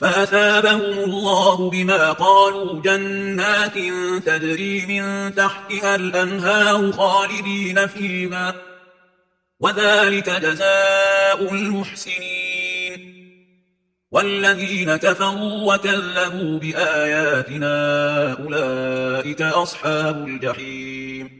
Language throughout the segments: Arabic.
فأثابهم الله بما قالوا جنات تدري من تحتها الأنهار خالدين فيما وذلك جزاء المحسنين. والذين كفروا وكذبوا بآياتنا أولئك أصحاب الجحيم.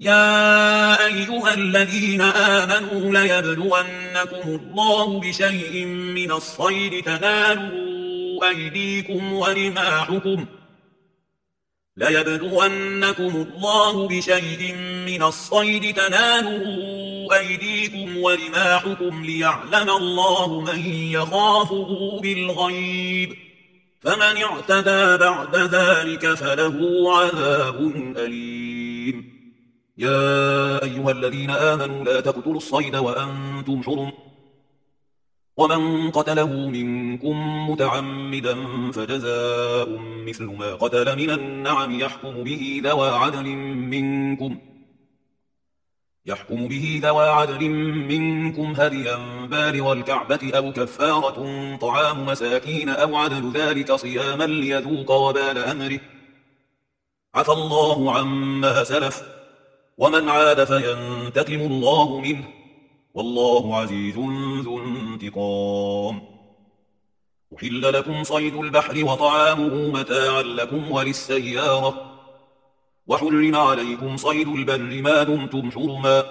يا أيها الذين آمنوا ليبلونكم الله بشيء من الصيد تنالوا أيديكم ورماحكم ليبلونكم الله بشيء من الصيد تنالوا أيديكم ورماحكم ليعلم الله من يخافه بالغيب فمن اعتدى بعد ذلك فله عذاب أليم يا أيها الذين آمنوا لا تقتلوا الصيد وأنتم حرم. ومن قتله منكم متعمدا فجزاء مثل ما قتل من النعم يحكم به ذوى عدل منكم. يحكم به ذوى عدل منكم هديا بالغ الكعبة أو كفارة طعام مساكين أو عدل ذلك صياما ليذوق وبال أمره. عفى الله عما سلف. ومن عاد فينتقم الله منه والله عزيز ذو انتقام. أحل لكم صيد البحر وطعامه متاعا لكم وللسيارة. وحرم عليكم صيد البر ما دمتم حرما.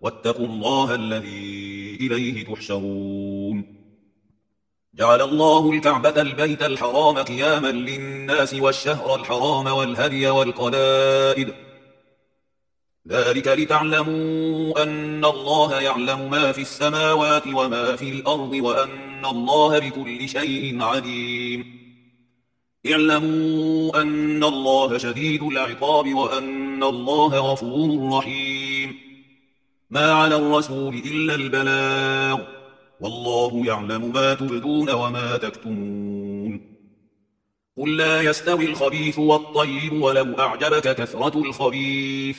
واتقوا الله الذي إليه تحشرون. جعل الله الكعبة البيت الحرام قياما للناس والشهر الحرام والهدي والقلائد. ذلك لتعلموا أن الله يعلم ما في السماوات وما في الأرض وأن الله بكل شيء عليم. اعلموا أن الله شديد العقاب وأن الله غفور رحيم. ما على الرسول إلا البلاغ. والله يعلم ما تبدون وما تكتمون. قل لا يستوي الخبيث والطيب ولو أعجبك كثرة الخبيث.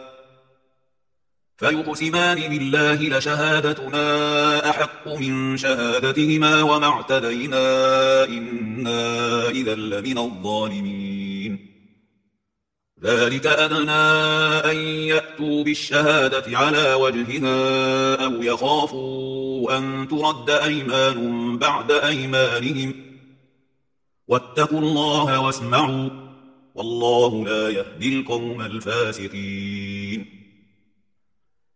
فيقسمان بالله لشهادتنا أحق من شهادتهما وما اعتدينا إنا إذا لمن الظالمين. ذلك أدنى أن يأتوا بالشهادة على وجهها أو يخافوا أن ترد أيمان بعد أيمانهم. واتقوا الله واسمعوا والله لا يهدي القوم الفاسقين.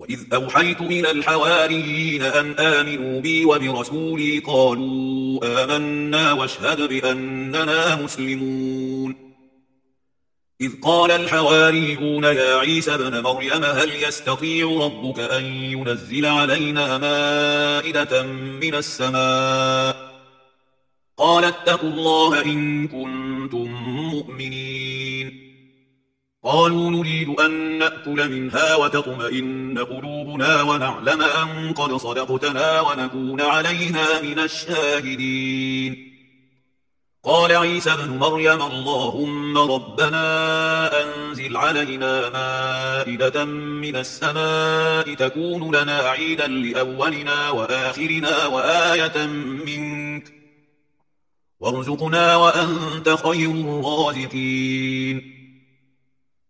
وإذ أوحيت إلى الحواريين أن آمنوا بي وبرسولي قالوا آمنا واشهد بأننا مسلمون إذ قال الحواريون يا عيسى بن مريم هل يستطيع ربك أن ينزل علينا مائدة من السماء قال اتقوا الله إن كنتم مؤمنين قالوا نريد أن نأكل منها وتطمئن قلوبنا ونعلم أن قد صدقتنا ونكون عليها من الشاهدين. قال عيسى بن مريم اللهم ربنا أنزل علينا مائدة من السماء تكون لنا عيدا لأولنا وآخرنا وآية منك وارزقنا وأنت خير الرازقين.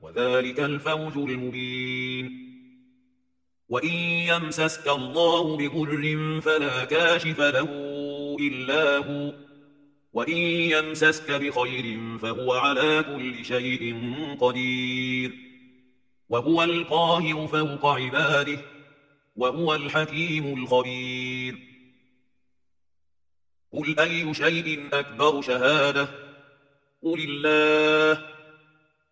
وذلك الفوز المبين. وإن يمسسك الله بغر فلا كاشف له إلا هو. وإن يمسسك بخير فهو على كل شيء قدير. وهو القاهر فوق عباده. وهو الحكيم الخبير. قل أي شيء أكبر شهادة؟ قل الله.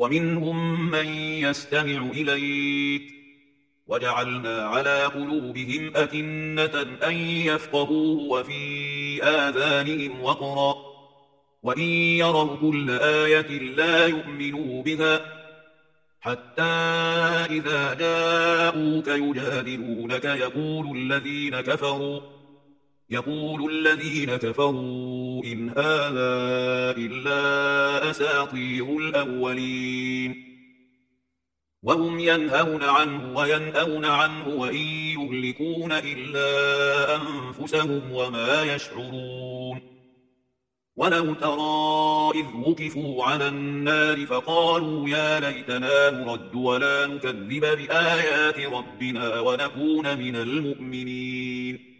ومنهم من يستمع إليك. وجعلنا على قلوبهم أكنة أن يفقهوا وفي آذانهم وقرا. وإن يروا كل آية لا يؤمنوا بها حتى إذا جاءوك يجادلونك يقول الذين كفروا. يقول الذين كفروا إن هذا إلا أساطير الأولين. وهم ينهون عنه وينأون عنه وإن يهلكون إلا أنفسهم وما يشعرون. ولو ترى إذ وقفوا على النار فقالوا يا ليتنا نرد ولا نكذب بآيات ربنا ونكون من المؤمنين.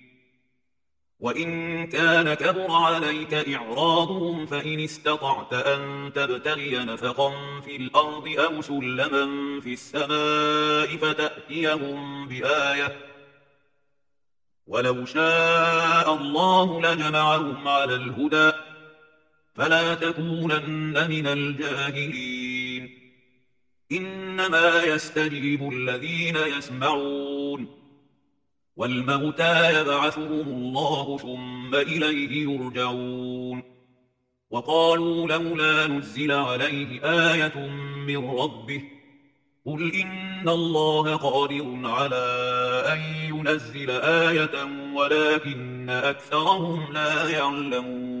وَإِن كَانَ كَبُرَ عَلَيْكَ إِعْرَاضُهُمْ فَإِنِ اسْتَطَعْتَ أَن تَبْتَغِيَ نَفَقًا فِي الْأَرْضِ أَوْ سُلَّمًا فِي السَّمَاءِ فَتَأْتِيَهُم بِآيَةٍ وَلَوْ شَاءَ اللَّهُ لَجَمَعَهُمْ عَلَى الْهُدَى فَلَا تَكُونَنَّ مِنَ الْجَاهِلِينَ إِنَّمَا يَسْتَجِيبُ الَّذِينَ يَسْمَعُونَ والموتى يبعثهم الله ثم إليه يرجعون. وقالوا لولا نزل عليه آية من ربه. قل إن الله قادر على أن ينزل آية ولكن أكثرهم لا يعلمون.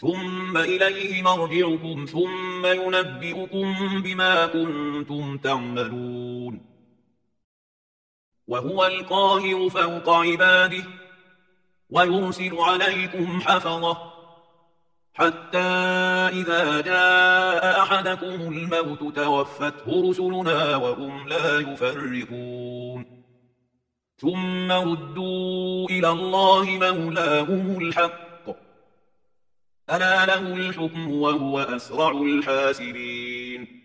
ثم إليه مرجعكم ثم ينبئكم بما كنتم تعملون وهو القاهر فوق عباده ويرسل عليكم حفظة حتى إذا جاء أحدكم الموت توفته رسلنا وهم لا يفرقون ثم ردوا إلى الله مولاهم الحق ألا له الحكم وهو أسرع الحاسبين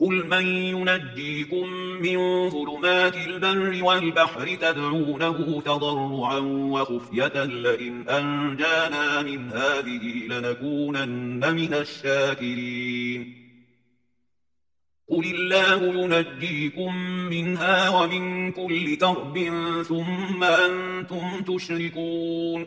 قل من ينجيكم من ظلمات البر والبحر تدعونه تضرعا وخفية لئن أنجانا من هذه لنكونن من الشاكرين قل الله ينجيكم منها ومن كل كرب ثم أنتم تشركون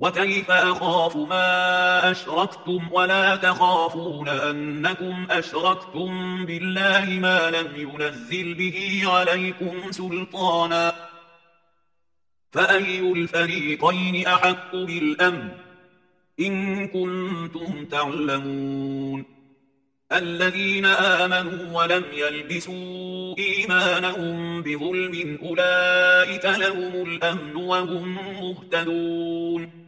وكيف أخاف ما أشركتم ولا تخافون أنكم أشركتم بالله ما لم ينزل به عليكم سلطانا فأي الفريقين أحق بالأمن إن كنتم تعلمون الذين آمنوا ولم يلبسوا إيمانهم بظلم أولئك لهم الأمن وهم مهتدون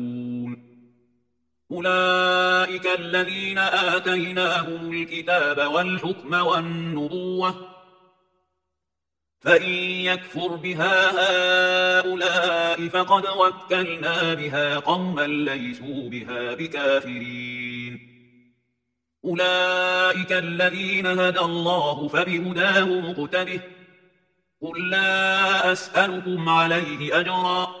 أولئك الذين آتيناهم الكتاب والحكم والنبوة. فإن يكفر بها هؤلاء فقد وكلنا بها قوما ليسوا بها بكافرين. أولئك الذين هدى الله فبهداه مقتده. قل لا أسألكم عليه أجراً.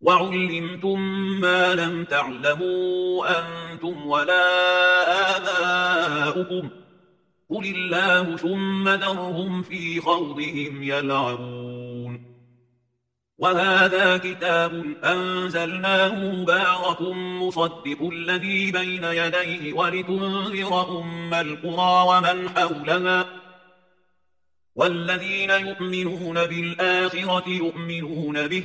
وعلمتم ما لم تعلموا أنتم ولا آباؤكم قل الله ثم ذرهم في خوضهم يلعبون وهذا كتاب أنزلناه مبارك مصدق الذي بين يديه ولتنذر أم القرى ومن حولها والذين يؤمنون بالآخرة يؤمنون به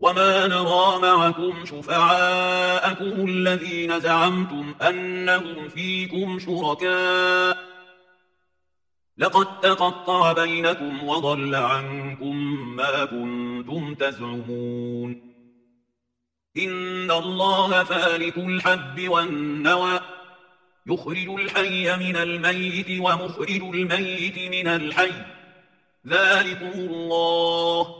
وما نرى معكم شفعاءكم الذين زعمتم أنهم فيكم شركاء لقد تقطع بينكم وضل عنكم ما كنتم تزعمون إن الله فالك الحب والنوى يخرج الحي من الميت ومخرج الميت من الحي ذلكم الله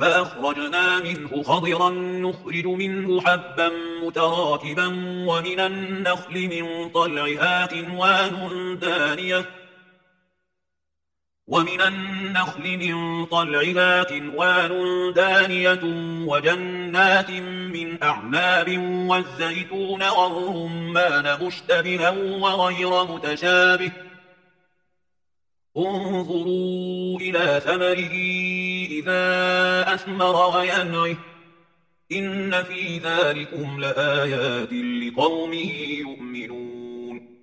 فأخرجنا منه خضرا نخرج منه حبا متراكبا ومن النخل من طلعها قنوان دانية ومن النخل من طلعها قنوان دانية وجنات من أعناب والزيتون والرمان مشتبها وغير متشابه انظروا إلى ثمره إذا أثمر وينعه. إن في ذلكم لآيات لقوم يؤمنون.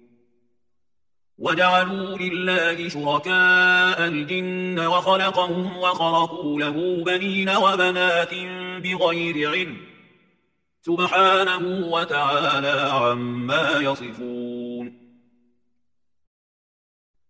وجعلوا لله شركاء الجن وخلقهم وخلقوا له بنين وبنات بغير علم. سبحانه وتعالى عما يصفون.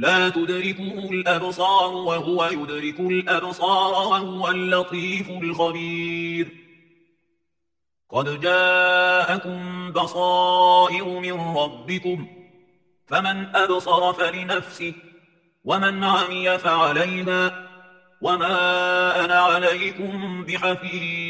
لا تدركه الأبصار وهو يدرك الأبصار وهو اللطيف الخبير. قد جاءكم بصائر من ربكم فمن أبصر فلنفسه ومن عمي فعلينا وما أنا عليكم بحفيظ.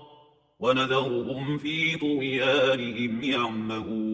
ونذرهم في طغيانهم يعمهون.